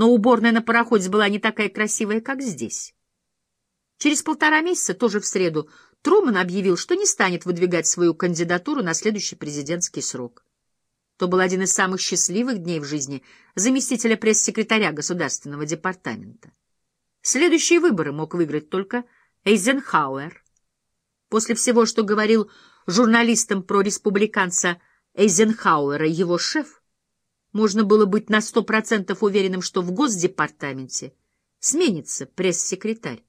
но уборная на пароходе была не такая красивая, как здесь. Через полтора месяца, тоже в среду, Труман объявил, что не станет выдвигать свою кандидатуру на следующий президентский срок. То был один из самых счастливых дней в жизни заместителя пресс-секретаря Государственного департамента. Следующие выборы мог выиграть только Эйзенхауэр. После всего, что говорил журналистам про республиканца Эйзенхауэра его шеф, можно было быть на сто процентов уверенным, что в Госдепартаменте сменится пресс-секретарь.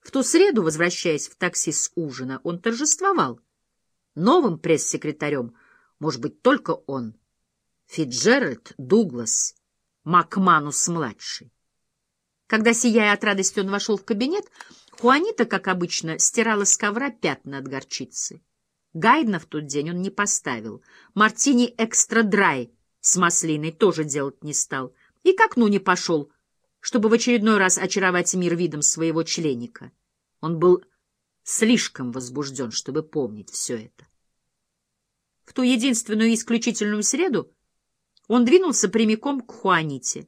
В ту среду, возвращаясь в такси с ужина, он торжествовал. Новым пресс-секретарем может быть только он, Фитджеральд Дуглас Макманус-младший. Когда, сияя от радости, он вошел в кабинет, Хуанита, как обычно, стирала с ковра пятна от горчицы. Гайдна в тот день он не поставил. Мартини экстра драй с маслиной тоже делать не стал. И к окну не пошел, чтобы в очередной раз очаровать мир видом своего членика. Он был слишком возбужден, чтобы помнить все это. В ту единственную исключительную среду он двинулся прямиком к Хуаните,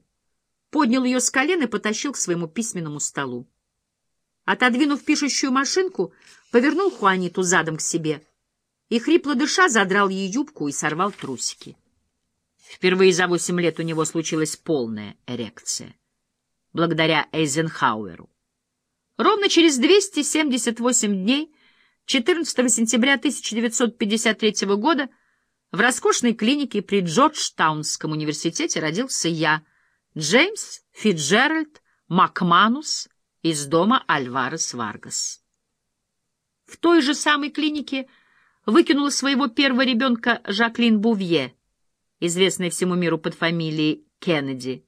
поднял ее с колен и потащил к своему письменному столу. Отодвинув пишущую машинку, повернул Хуаниту задом к себе и, хрипло дыша, задрал ей юбку и сорвал трусики. Впервые за восемь лет у него случилась полная эрекция благодаря Эйзенхауэру. Ровно через 278 дней, 14 сентября 1953 года, в роскошной клинике при Джорджтаунском университете родился я, Джеймс Фитджеральд Макманус из дома Альварес Варгас. В той же самой клинике выкинула своего первого ребенка Жаклин Бувье, известная всему миру под фамилией Кеннеди,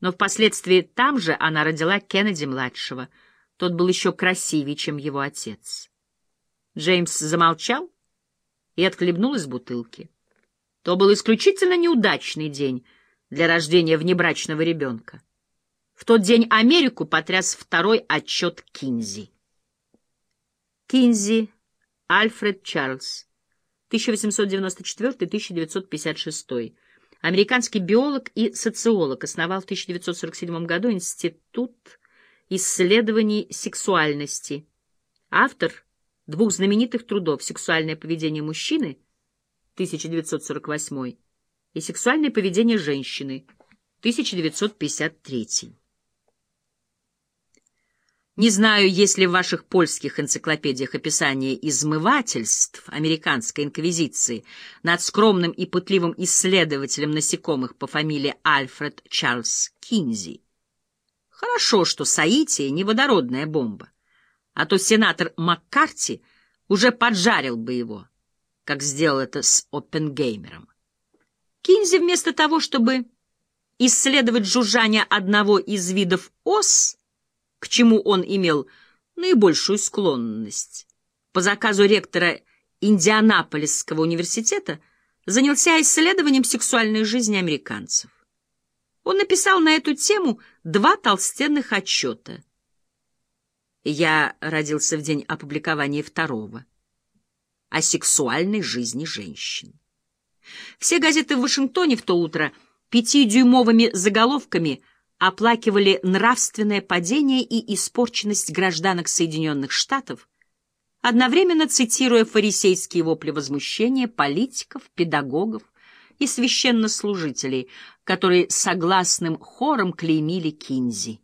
но впоследствии там же она родила Кеннеди-младшего. Тот был еще красивее, чем его отец. Джеймс замолчал и отхлебнул из бутылки. То был исключительно неудачный день для рождения внебрачного ребенка. В тот день Америку потряс второй отчет Кинзи. Кинзи Альфред Чарльз, 1894-1956 американский биолог и социолог, основал в 1947 году Институт исследований сексуальности. Автор двух знаменитых трудов «Сексуальное поведение мужчины» 1948 и «Сексуальное поведение женщины» 1953. Не знаю, есть ли в ваших польских энциклопедиях описание измывательств американской инквизиции над скромным и пытливым исследователем насекомых по фамилии Альфред Чарльз Кинзи. Хорошо, что Саития не водородная бомба, а то сенатор Маккарти уже поджарил бы его, как сделал это с Оппенгеймером. Кинзи вместо того, чтобы исследовать жужжание одного из видов ос, к чему он имел наибольшую склонность. По заказу ректора Индианаполисского университета занялся исследованием сексуальной жизни американцев. Он написал на эту тему два толстенных отчета. Я родился в день опубликования второго о сексуальной жизни женщин. Все газеты в Вашингтоне в то утро пятидюймовыми заголовками оплакивали нравственное падение и испорченность гражданок Соединенных Штатов, одновременно цитируя фарисейские вопли возмущения политиков, педагогов и священнослужителей, которые согласным хором клеймили Кинзи.